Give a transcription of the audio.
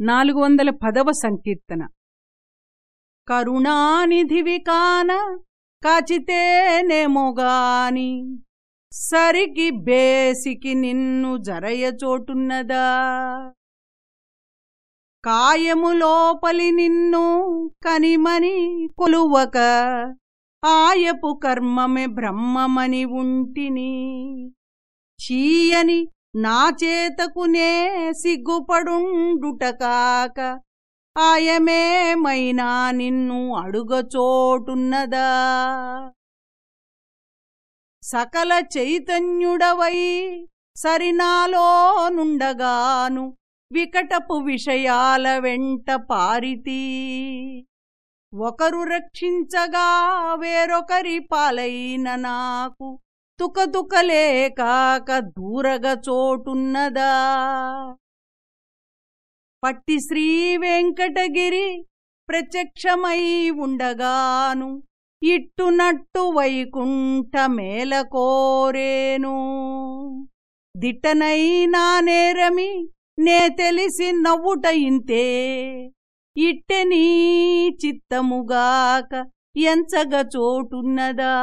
నాలుగు వందల పదవ సంకీర్తన. కరుణానిధివి కాన కాచితేనేమోగాని సరికి బేసికి నిన్ను జరయచోటున్నదా. కాయము లోపలి నిన్ను కనిమని కొలువక ఆయపు కర్మమే బ్రహ్మమని ఉంటిని చీయని నా చేతకునే సిగ్గుపడుండుటకాక ఆయమేమైనా నిన్ను అడుగచోటున్నదా? సకల చైతన్యుడవై సరినాలో నుండగాను వికటపు విషయాల వెంట పారితీ. ఒకరు రక్షించగా వేరొకరి పాలైన నాకు తుకతుకలేకాక దూరగ చోటున్నదా? పట్టి శ్రీ వెంకటగిరి ప్రత్యక్షమై ఉండగాను ఇట్టునట్టు వైకుంఠ మేలకోరేను దిట్టనైనా నేరమి నే తెలిసి నవ్వుట ఇంతే ఇట్టెనీ చిత్తముగాక ఎంచగ చోటున్నదా?